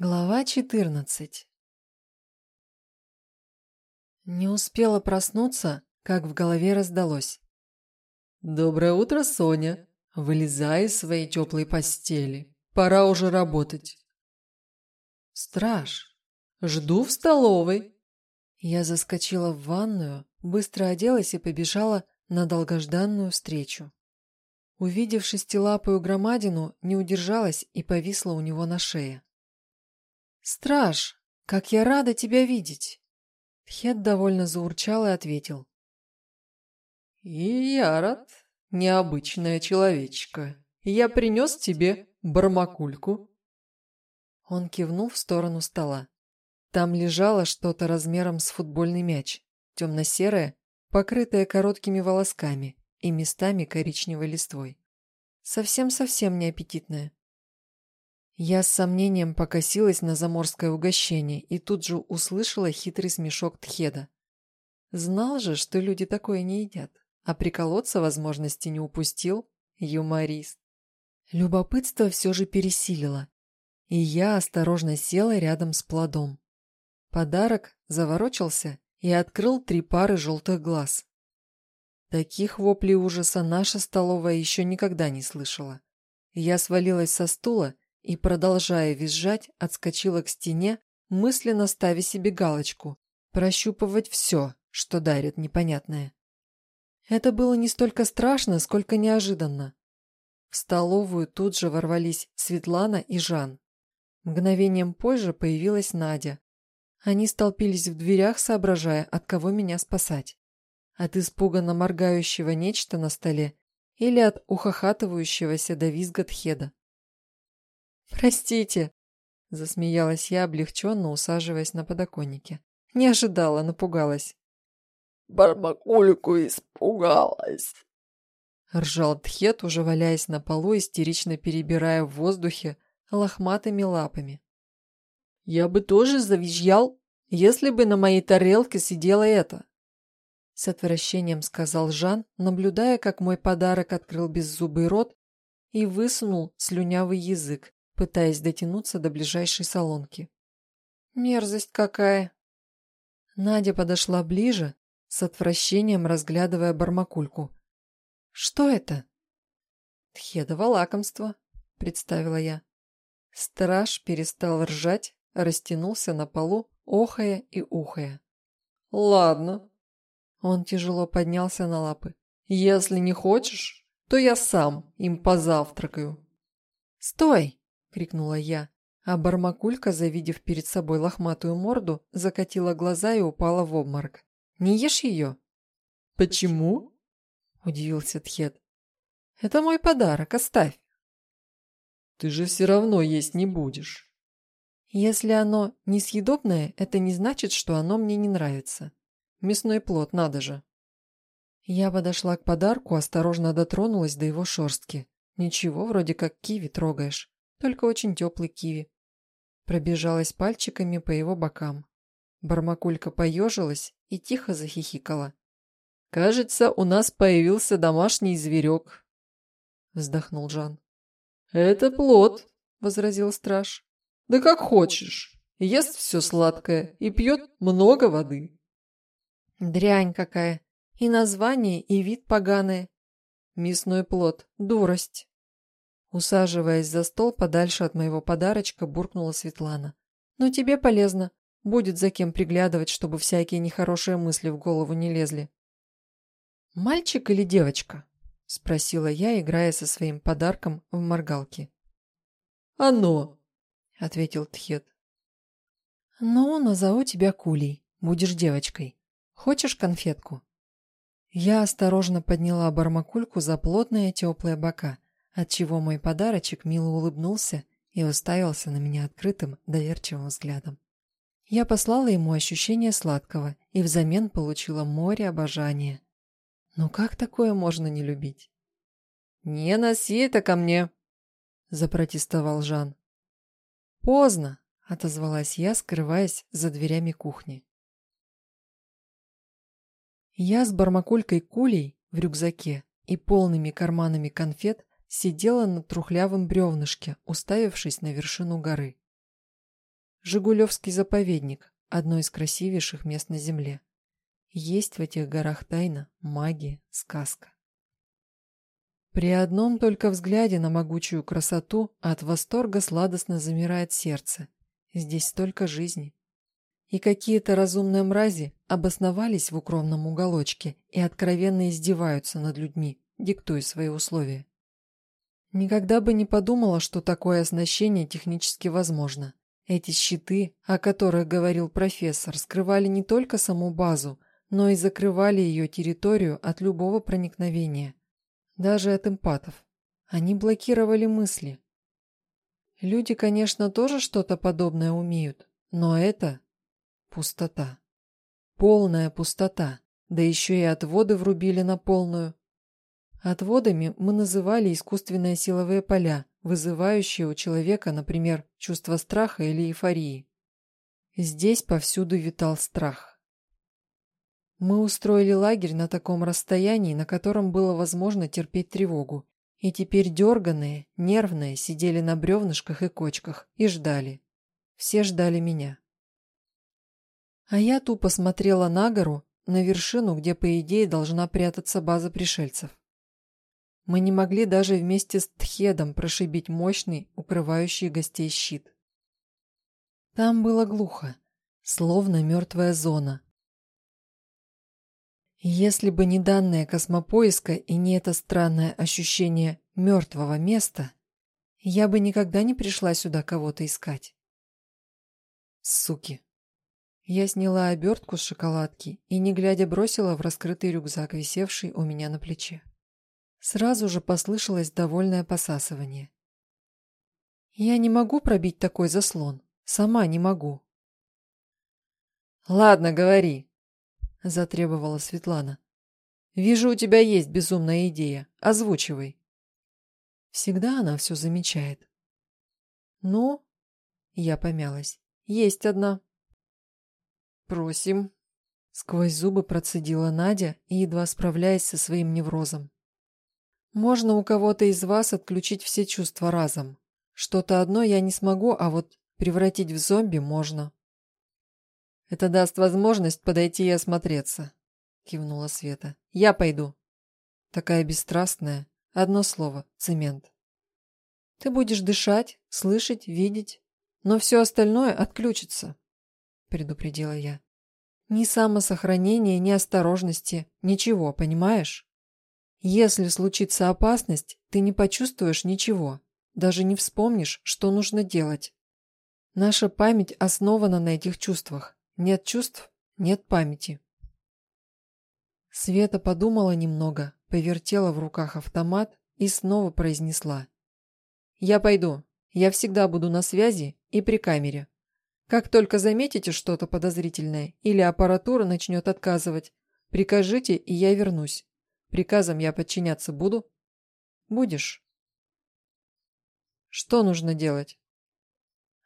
Глава 14 Не успела проснуться, как в голове раздалось. «Доброе утро, Соня. Вылезай из своей теплой постели. Пора уже работать». «Страж, жду в столовой». Я заскочила в ванную, быстро оделась и побежала на долгожданную встречу. Увидев шестилапую громадину, не удержалась и повисла у него на шее. «Страж, как я рада тебя видеть!» Тхет довольно заурчал и ответил. «И я рад, необычная человечка. Я принес тебе бармакульку». Он кивнул в сторону стола. Там лежало что-то размером с футбольный мяч, темно-серое, покрытое короткими волосками и местами коричневой листвой. Совсем-совсем неаппетитное. Я с сомнением покосилась на заморское угощение и тут же услышала хитрый смешок Тхеда. Знал же, что люди такое не едят, а приколоться возможности не упустил. Юморист. Любопытство все же пересилило, и я осторожно села рядом с плодом. Подарок заворочился и открыл три пары желтых глаз. Таких воплей ужаса наша столовая еще никогда не слышала. Я свалилась со стула и, продолжая визжать, отскочила к стене, мысленно ставя себе галочку прощупывать все, что дарит непонятное. Это было не столько страшно, сколько неожиданно. В столовую тут же ворвались Светлана и Жан. Мгновением позже появилась Надя. Они столпились в дверях, соображая, от кого меня спасать. От испуганно моргающего нечто на столе или от ухахатывающегося до визга Тхеда. «Простите», – засмеялась я, облегченно усаживаясь на подоконнике. Не ожидала, напугалась. «Барбакульку испугалась», – ржал Тхет, уже валяясь на полу, истерично перебирая в воздухе лохматыми лапами. «Я бы тоже завизжал, если бы на моей тарелке сидело это», с отвращением сказал Жан, наблюдая, как мой подарок открыл беззубый рот и высунул слюнявый язык, пытаясь дотянуться до ближайшей салонки. «Мерзость какая!» Надя подошла ближе, с отвращением разглядывая бармакульку. «Что это?» «Тхедово лакомство», — представила я. Страж перестал ржать, растянулся на полу, охая и ухая. «Ладно». Он тяжело поднялся на лапы. «Если не хочешь, то я сам им позавтракаю». «Стой!» — крикнула я, а Бармакулька, завидев перед собой лохматую морду, закатила глаза и упала в обморок. «Не ешь ее?» «Почему?» — удивился Тхет. «Это мой подарок, оставь». «Ты же все равно есть не будешь». «Если оно несъедобное, это не значит, что оно мне не нравится. Мясной плод, надо же». Я подошла к подарку, осторожно дотронулась до его шерстки. Ничего, вроде как киви трогаешь только очень теплый киви. Пробежалась пальчиками по его бокам. Бармакулька поежилась и тихо захихикала. «Кажется, у нас появился домашний зверек», — вздохнул Жан. «Это плод», — возразил страж. «Да как хочешь. Ест все сладкое и пьет много воды». «Дрянь какая! И название, и вид поганые. Мясной плод. Дурость!» Усаживаясь за стол подальше от моего подарочка, буркнула Светлана. «Но тебе полезно. Будет за кем приглядывать, чтобы всякие нехорошие мысли в голову не лезли». «Мальчик или девочка?» – спросила я, играя со своим подарком в моргалке. «Оно!» – ответил Тхет. «Ну, назову тебя Кулей. Будешь девочкой. Хочешь конфетку?» Я осторожно подняла бармакульку за плотные теплые бока – отчего мой подарочек мило улыбнулся и уставился на меня открытым, доверчивым взглядом. Я послала ему ощущение сладкого и взамен получила море обожания. Ну как такое можно не любить? «Не носи это ко мне!» – запротестовал Жан. «Поздно!» – отозвалась я, скрываясь за дверями кухни. Я с бармакулькой кулей в рюкзаке и полными карманами конфет сидела на трухлявом бревнышке, уставившись на вершину горы. Жигулевский заповедник, одно из красивейших мест на Земле. Есть в этих горах тайна, магия, сказка. При одном только взгляде на могучую красоту от восторга сладостно замирает сердце. Здесь столько жизни. И какие-то разумные мрази обосновались в укромном уголочке и откровенно издеваются над людьми, диктуя свои условия. Никогда бы не подумала, что такое оснащение технически возможно. Эти щиты, о которых говорил профессор, скрывали не только саму базу, но и закрывали ее территорию от любого проникновения. Даже от эмпатов. Они блокировали мысли. Люди, конечно, тоже что-то подобное умеют, но это пустота. Полная пустота, да еще и отводы врубили на полную. Отводами мы называли искусственные силовые поля, вызывающие у человека, например, чувство страха или эйфории. Здесь повсюду витал страх. Мы устроили лагерь на таком расстоянии, на котором было возможно терпеть тревогу, и теперь дерганые, нервные сидели на бревнышках и кочках и ждали. Все ждали меня. А я тупо смотрела на гору, на вершину, где, по идее, должна прятаться база пришельцев. Мы не могли даже вместе с Тхедом прошибить мощный, укрывающий гостей щит. Там было глухо, словно мертвая зона. Если бы не данные космопоиска и не это странное ощущение мертвого места, я бы никогда не пришла сюда кого-то искать. Суки. Я сняла обертку с шоколадки и, не глядя, бросила в раскрытый рюкзак, висевший у меня на плече. Сразу же послышалось довольное посасывание. «Я не могу пробить такой заслон. Сама не могу». «Ладно, говори», – затребовала Светлана. «Вижу, у тебя есть безумная идея. Озвучивай». Всегда она все замечает. «Ну?» – я помялась. «Есть одна». «Просим», – сквозь зубы процедила Надя, едва справляясь со своим неврозом. Можно у кого-то из вас отключить все чувства разом. Что-то одно я не смогу, а вот превратить в зомби можно. Это даст возможность подойти и осмотреться, кивнула Света. Я пойду. Такая бесстрастная. Одно слово цемент. Ты будешь дышать, слышать, видеть, но все остальное отключится, предупредила я. Ни самосохранения, ни осторожности, ничего, понимаешь? Если случится опасность, ты не почувствуешь ничего, даже не вспомнишь, что нужно делать. Наша память основана на этих чувствах. Нет чувств – нет памяти. Света подумала немного, повертела в руках автомат и снова произнесла. «Я пойду. Я всегда буду на связи и при камере. Как только заметите что-то подозрительное или аппаратура начнет отказывать, прикажите, и я вернусь. Приказам я подчиняться буду? Будешь. Что нужно делать?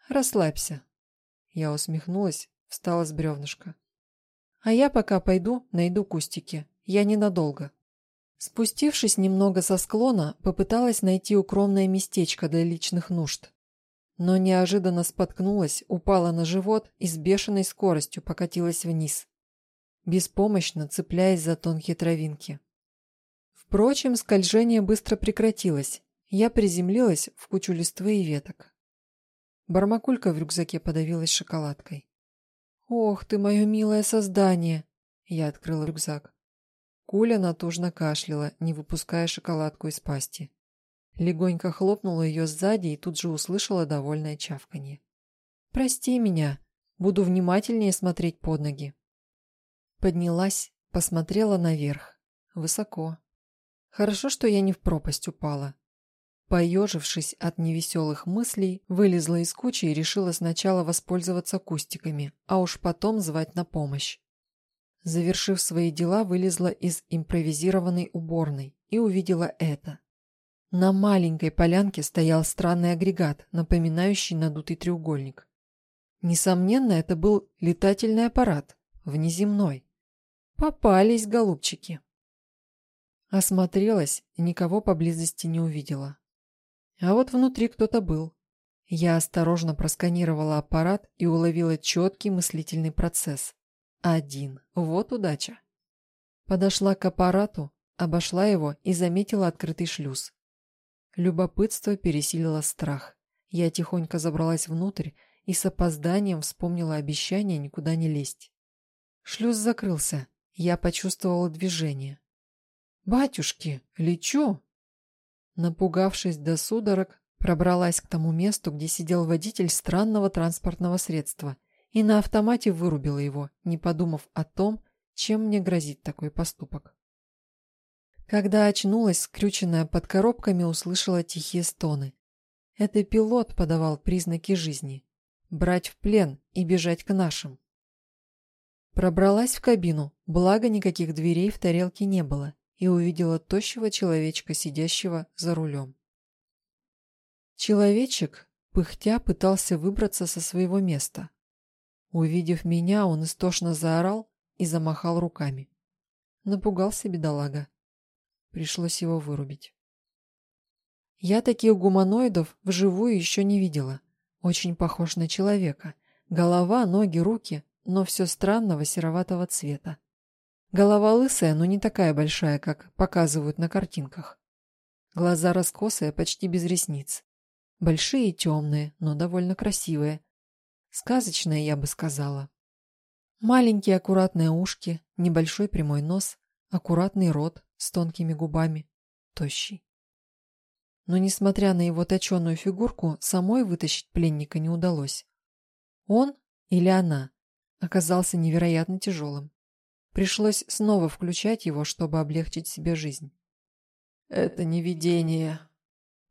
Расслабься. Я усмехнулась, встала с бревнышка. А я пока пойду, найду кустики. Я ненадолго. Спустившись немного со склона, попыталась найти укромное местечко для личных нужд. Но неожиданно споткнулась, упала на живот и с бешеной скоростью покатилась вниз, беспомощно цепляясь за тонкие травинки. Впрочем, скольжение быстро прекратилось. Я приземлилась в кучу листвы и веток. Бармакулька в рюкзаке подавилась шоколадкой. «Ох ты, мое милое создание!» Я открыла рюкзак. Куля натужно кашляла, не выпуская шоколадку из пасти. Легонько хлопнула ее сзади и тут же услышала довольное чавканье. «Прости меня. Буду внимательнее смотреть под ноги». Поднялась, посмотрела наверх. Высоко. Хорошо, что я не в пропасть упала. Поежившись от невеселых мыслей, вылезла из кучи и решила сначала воспользоваться кустиками, а уж потом звать на помощь. Завершив свои дела, вылезла из импровизированной уборной и увидела это. На маленькой полянке стоял странный агрегат, напоминающий надутый треугольник. Несомненно, это был летательный аппарат, внеземной. Попались, голубчики. Осмотрелась, никого поблизости не увидела. А вот внутри кто-то был. Я осторожно просканировала аппарат и уловила четкий мыслительный процесс. Один. Вот удача. Подошла к аппарату, обошла его и заметила открытый шлюз. Любопытство пересилило страх. Я тихонько забралась внутрь и с опозданием вспомнила обещание никуда не лезть. Шлюз закрылся. Я почувствовала движение. «Батюшки, лечу!» Напугавшись до судорог, Пробралась к тому месту, где сидел водитель странного транспортного средства, и на автомате вырубила его, не подумав о том, чем мне грозит такой поступок. Когда очнулась, скрюченная под коробками, услышала тихие стоны. Это пилот подавал признаки жизни. Брать в плен и бежать к нашим. Пробралась в кабину, благо никаких дверей в тарелке не было, и увидела тощего человечка, сидящего за рулем. Человечек, пыхтя, пытался выбраться со своего места. Увидев меня, он истошно заорал и замахал руками. Напугался бедолага. Пришлось его вырубить. Я таких гуманоидов вживую еще не видела. Очень похож на человека. Голова, ноги, руки, но все странного сероватого цвета. Голова лысая, но не такая большая, как показывают на картинках. Глаза раскосые, почти без ресниц. Большие и темные, но довольно красивые. Сказочные, я бы сказала. Маленькие аккуратные ушки, небольшой прямой нос, аккуратный рот с тонкими губами, тощий. Но, несмотря на его точеную фигурку, самой вытащить пленника не удалось. Он или она оказался невероятно тяжелым. Пришлось снова включать его, чтобы облегчить себе жизнь. «Это не видение»,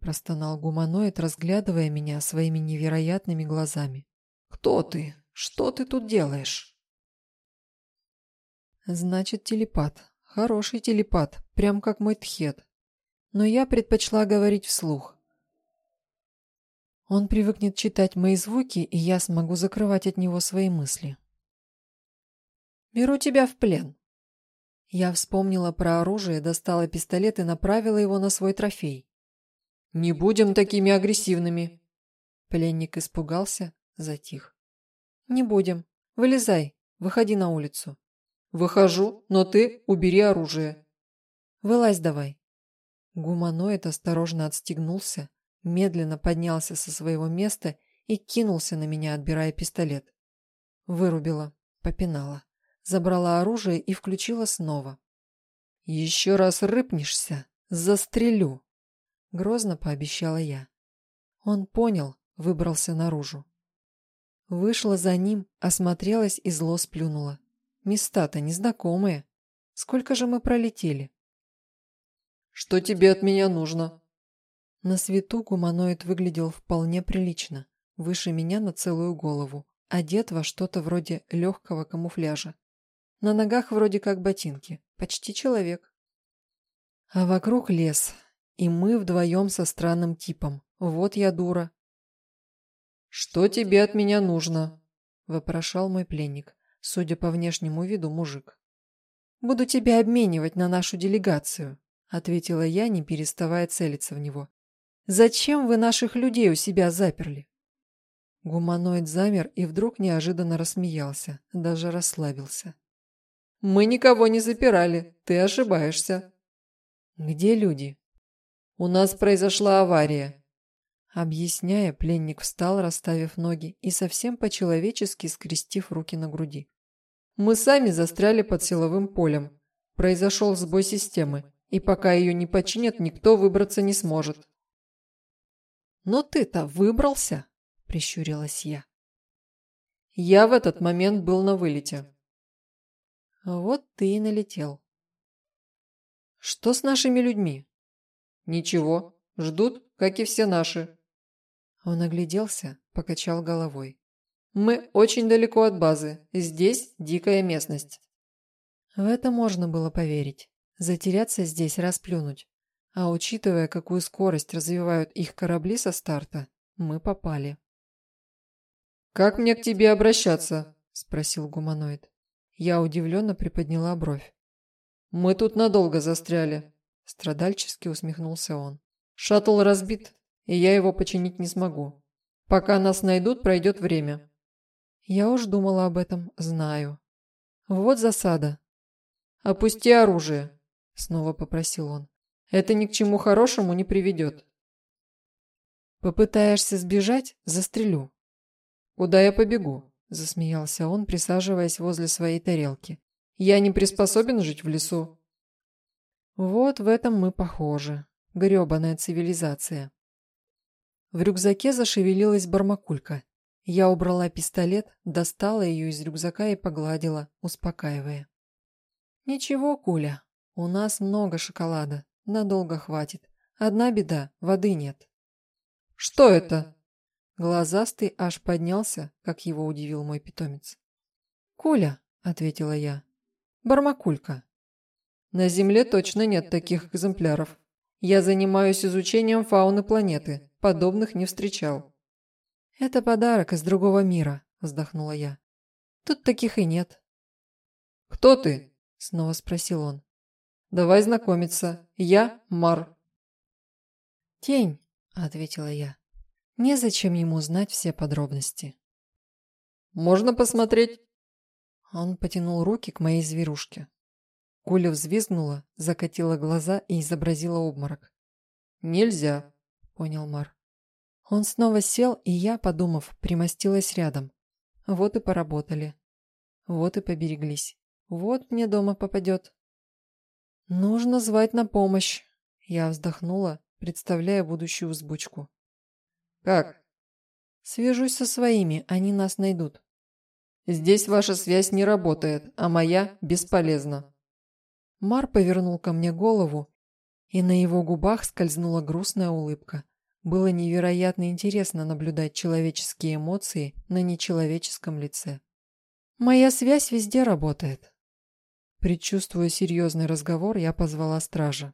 простонал гуманоид, разглядывая меня своими невероятными глазами. «Кто ты? Что ты тут делаешь?» «Значит, телепат. Хороший телепат, прям как мой тхет. Но я предпочла говорить вслух. Он привыкнет читать мои звуки, и я смогу закрывать от него свои мысли. «Беру тебя в плен». Я вспомнила про оружие, достала пистолет и направила его на свой трофей. «Не будем такими агрессивными!» Пленник испугался, затих. «Не будем. Вылезай, выходи на улицу». «Выхожу, но ты убери оружие». «Вылазь давай». Гуманоид осторожно отстегнулся, медленно поднялся со своего места и кинулся на меня, отбирая пистолет. Вырубила, попинала, забрала оружие и включила снова. «Еще раз рыпнешься, застрелю!» Грозно пообещала я. Он понял, выбрался наружу. Вышла за ним, осмотрелась и зло сплюнула. Места-то незнакомые. Сколько же мы пролетели? Что тебе от меня нужно? На свету гуманоид выглядел вполне прилично, выше меня на целую голову, одет во что-то вроде легкого камуфляжа. На ногах вроде как ботинки, почти человек. А вокруг лес, и мы вдвоем со странным типом. Вот я дура. «Что тебе от меня нужно?» – вопрошал мой пленник, судя по внешнему виду мужик. «Буду тебя обменивать на нашу делегацию», – ответила я, не переставая целиться в него. «Зачем вы наших людей у себя заперли?» Гуманоид замер и вдруг неожиданно рассмеялся, даже расслабился. «Мы никого не запирали, ты ошибаешься». «Где люди?» У нас произошла авария. Объясняя, пленник встал, расставив ноги и совсем по-человечески скрестив руки на груди. Мы сами застряли под силовым полем. Произошел сбой системы, и пока ее не починят, никто выбраться не сможет. «Но ты-то выбрался?» – прищурилась я. Я в этот момент был на вылете. Вот ты и налетел. Что с нашими людьми? «Ничего, ждут, как и все наши». Он огляделся, покачал головой. «Мы очень далеко от базы. Здесь дикая местность». В это можно было поверить. Затеряться здесь, расплюнуть. А учитывая, какую скорость развивают их корабли со старта, мы попали. «Как мне к тебе обращаться?» – спросил гуманоид. Я удивленно приподняла бровь. «Мы тут надолго застряли. Страдальчески усмехнулся он. «Шаттл разбит, и я его починить не смогу. Пока нас найдут, пройдет время. Я уж думала об этом, знаю. Вот засада. Опусти оружие, снова попросил он. Это ни к чему хорошему не приведет. Попытаешься сбежать – застрелю. Куда я побегу? Засмеялся он, присаживаясь возле своей тарелки. Я не приспособен жить в лесу. Вот в этом мы похожи. Грёбаная цивилизация. В рюкзаке зашевелилась бармакулька. Я убрала пистолет, достала ее из рюкзака и погладила, успокаивая. «Ничего, Куля, у нас много шоколада, надолго хватит. Одна беда, воды нет». «Что это?» Глазастый аж поднялся, как его удивил мой питомец. «Куля», — ответила я, — «бармакулька». «На Земле точно нет таких экземпляров. Я занимаюсь изучением фауны планеты, подобных не встречал». «Это подарок из другого мира», — вздохнула я. «Тут таких и нет». «Кто ты?» — снова спросил он. «Давай знакомиться. Я Мар». «Тень», — ответила я. «Незачем ему знать все подробности». «Можно посмотреть?» Он потянул руки к моей зверушке. Куля взвизгнула, закатила глаза и изобразила обморок. «Нельзя», — понял Мар. Он снова сел, и я, подумав, примостилась рядом. Вот и поработали. Вот и побереглись. Вот мне дома попадет. Нужно звать на помощь. Я вздохнула, представляя будущую взбучку. Как? Свяжусь со своими, они нас найдут. Здесь ваша связь не работает, а моя бесполезна. Мар повернул ко мне голову, и на его губах скользнула грустная улыбка. Было невероятно интересно наблюдать человеческие эмоции на нечеловеческом лице. «Моя связь везде работает». Предчувствуя серьезный разговор, я позвала стража.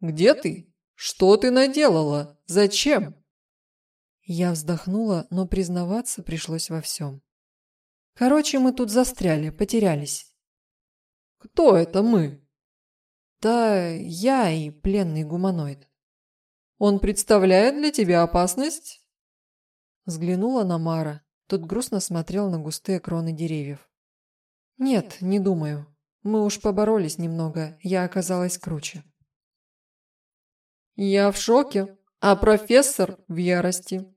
«Где ты? Что ты наделала? Зачем?» Я вздохнула, но признаваться пришлось во всем. «Короче, мы тут застряли, потерялись». «Кто это мы?» «Да я и пленный гуманоид». Он представляет для тебя опасность?» Взглянула на Мара. Тот грустно смотрел на густые кроны деревьев. «Нет, не думаю. Мы уж поборолись немного, я оказалась круче». «Я в шоке, а профессор в ярости».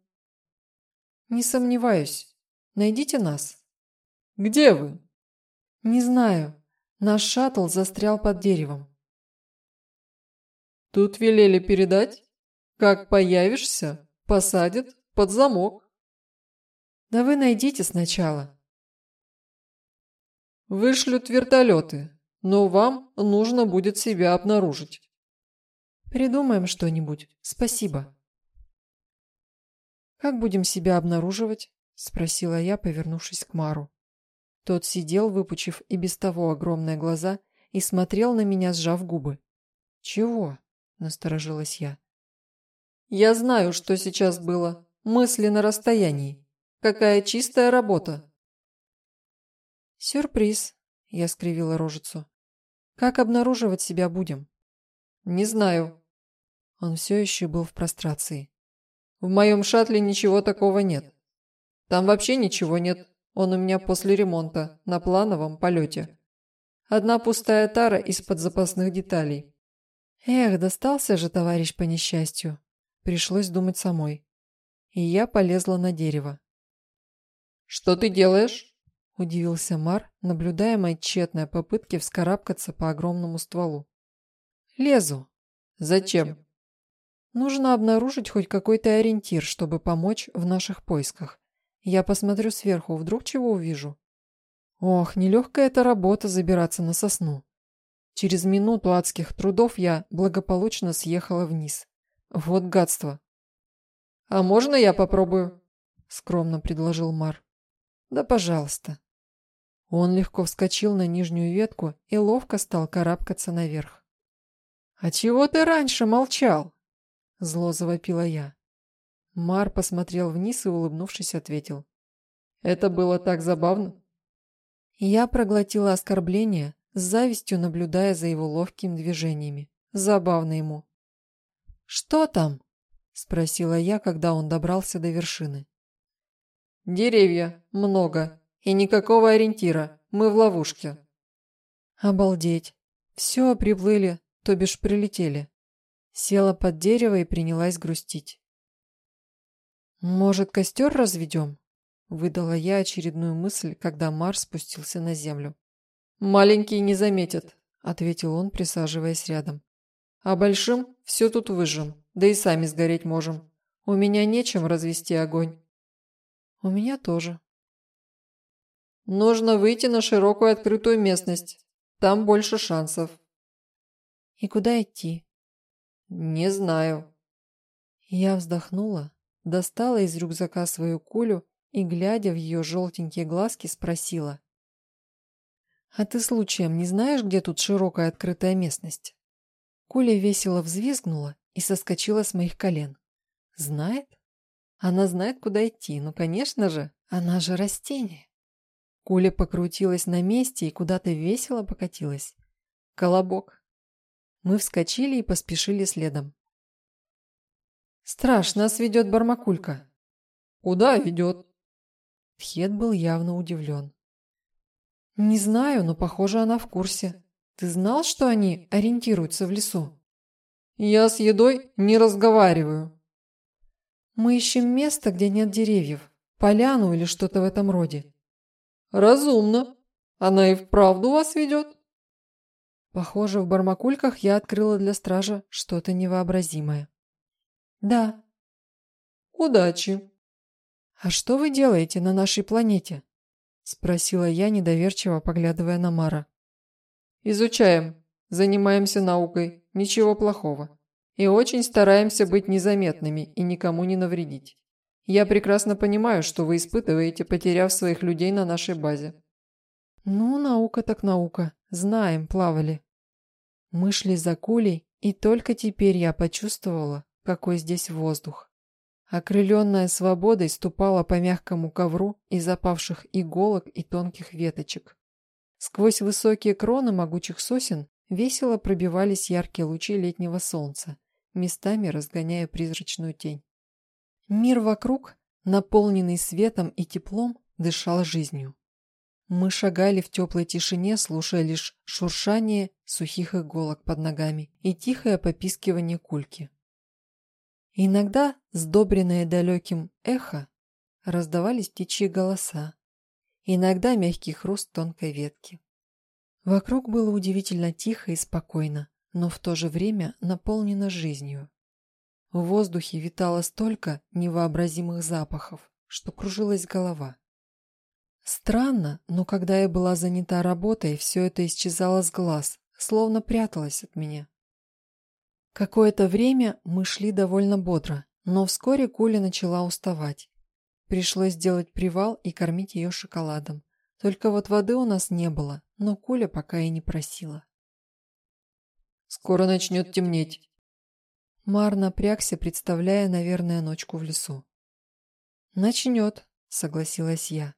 «Не сомневаюсь. Найдите нас». «Где вы?» «Не знаю. Наш шаттл застрял под деревом». «Тут велели передать?» Как появишься, посадят под замок. Да вы найдите сначала. Вышлют вертолеты, но вам нужно будет себя обнаружить. Придумаем что-нибудь. Спасибо. Как будем себя обнаруживать? Спросила я, повернувшись к Мару. Тот сидел, выпучив и без того огромные глаза, и смотрел на меня, сжав губы. «Чего?» – насторожилась я. Я знаю, что сейчас было. Мысли на расстоянии. Какая чистая работа. Сюрприз, я скривила рожицу. Как обнаруживать себя будем? Не знаю. Он все еще был в прострации. В моем шаттле ничего такого нет. Там вообще ничего нет. Он у меня после ремонта, на плановом полете. Одна пустая тара из-под запасных деталей. Эх, достался же товарищ по несчастью. Пришлось думать самой. И я полезла на дерево. «Что ты делаешь?» – удивился Мар, наблюдая мои тщетные попытки вскарабкаться по огромному стволу. «Лезу». «Зачем?» «Нужно обнаружить хоть какой-то ориентир, чтобы помочь в наших поисках. Я посмотрю сверху, вдруг чего увижу». Ох, нелегкая эта работа забираться на сосну. Через минуту адских трудов я благополучно съехала вниз. Вот гадство. А можно я попробую? Скромно предложил Мар. Да, пожалуйста. Он легко вскочил на нижнюю ветку и ловко стал карабкаться наверх. «А чего ты раньше молчал?» Зло завопила я. Мар посмотрел вниз и, улыбнувшись, ответил. «Это было так забавно». Я проглотила оскорбление, с завистью наблюдая за его ловкими движениями. Забавно ему. «Что там?» спросила я, когда он добрался до вершины. Деревья много и никакого ориентира. Мы в ловушке. Обалдеть. Все, приплыли, то бишь прилетели. Села под дерево и принялась грустить. «Может, костер разведем?» Выдала я очередную мысль, когда Марс спустился на землю. «Маленькие не заметят», — ответил он, присаживаясь рядом. «А большим все тут выжжем, да и сами сгореть можем. У меня нечем развести огонь». «У меня тоже». «Нужно выйти на широкую открытую местность. Там больше шансов». «И куда идти?» «Не знаю». Я вздохнула, достала из рюкзака свою кулю и, глядя в ее желтенькие глазки, спросила. «А ты случаем не знаешь, где тут широкая открытая местность?» Куля весело взвизгнула и соскочила с моих колен. «Знает? Она знает, куда идти, ну, конечно же, она же растение». Куля покрутилась на месте и куда-то весело покатилась. Колобок. Мы вскочили и поспешили следом. «Страж, нас ведет Бармакулька». «Куда ведет?» Тхет был явно удивлен. «Не знаю, но, похоже, она в курсе. Ты знал, что они ориентируются в лесу?» «Я с едой не разговариваю». «Мы ищем место, где нет деревьев, поляну или что-то в этом роде». «Разумно. Она и вправду вас ведет?» Похоже, в бармакульках я открыла для стража что-то невообразимое. «Да». «Удачи». «А что вы делаете на нашей планете?» Спросила я, недоверчиво поглядывая на Мара. «Изучаем. Занимаемся наукой. Ничего плохого. И очень стараемся быть незаметными и никому не навредить. Я прекрасно понимаю, что вы испытываете, потеряв своих людей на нашей базе». «Ну, наука так наука. Знаем, плавали». Мы шли за кулей, и только теперь я почувствовала, какой здесь воздух. Окрыленная свободой ступала по мягкому ковру из запавших иголок и тонких веточек. Сквозь высокие кроны могучих сосен весело пробивались яркие лучи летнего солнца, местами разгоняя призрачную тень. Мир вокруг, наполненный светом и теплом, дышал жизнью. Мы шагали в теплой тишине, слушая лишь шуршание сухих иголок под ногами и тихое попискивание кульки. Иногда, сдобренные далеким эхо, раздавались птичьи голоса, иногда мягкий хруст тонкой ветки. Вокруг было удивительно тихо и спокойно, но в то же время наполнено жизнью. В воздухе витало столько невообразимых запахов, что кружилась голова. Странно, но когда я была занята работой, все это исчезало с глаз, словно пряталось от меня. Какое-то время мы шли довольно бодро, но вскоре Куля начала уставать. Пришлось сделать привал и кормить ее шоколадом. Только вот воды у нас не было, но Куля пока и не просила. «Скоро начнет темнеть». Мар напрягся, представляя, наверное, ночку в лесу. «Начнет», — согласилась я.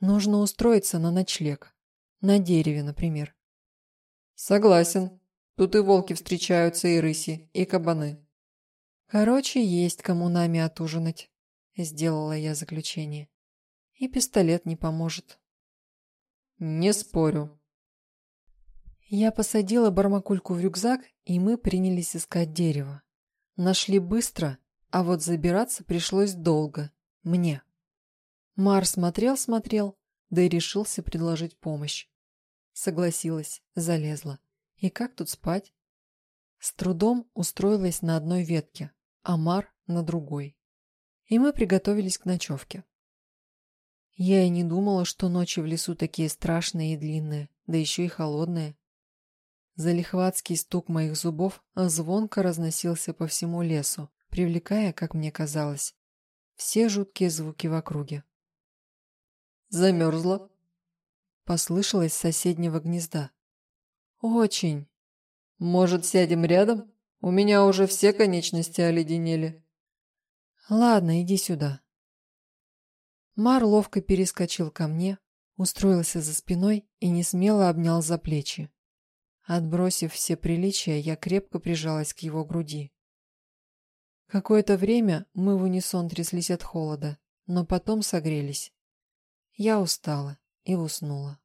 «Нужно устроиться на ночлег. На дереве, например». «Согласен», Тут и волки встречаются, и рыси, и кабаны. Короче, есть кому нами отужинать, сделала я заключение. И пистолет не поможет. Не спорю. Я посадила бармакульку в рюкзак, и мы принялись искать дерево. Нашли быстро, а вот забираться пришлось долго. Мне. Мар смотрел-смотрел, да и решился предложить помощь. Согласилась, залезла. И как тут спать? С трудом устроилась на одной ветке, а Мар на другой. И мы приготовились к ночевке. Я и не думала, что ночи в лесу такие страшные и длинные, да еще и холодные. Залихватский стук моих зубов звонко разносился по всему лесу, привлекая, как мне казалось, все жуткие звуки в округе. «Замерзла?» Послышалось с соседнего гнезда. «Очень». «Может, сядем рядом? У меня уже все конечности оледенели». «Ладно, иди сюда». Мар ловко перескочил ко мне, устроился за спиной и несмело обнял за плечи. Отбросив все приличия, я крепко прижалась к его груди. Какое-то время мы в унисон тряслись от холода, но потом согрелись. Я устала и уснула.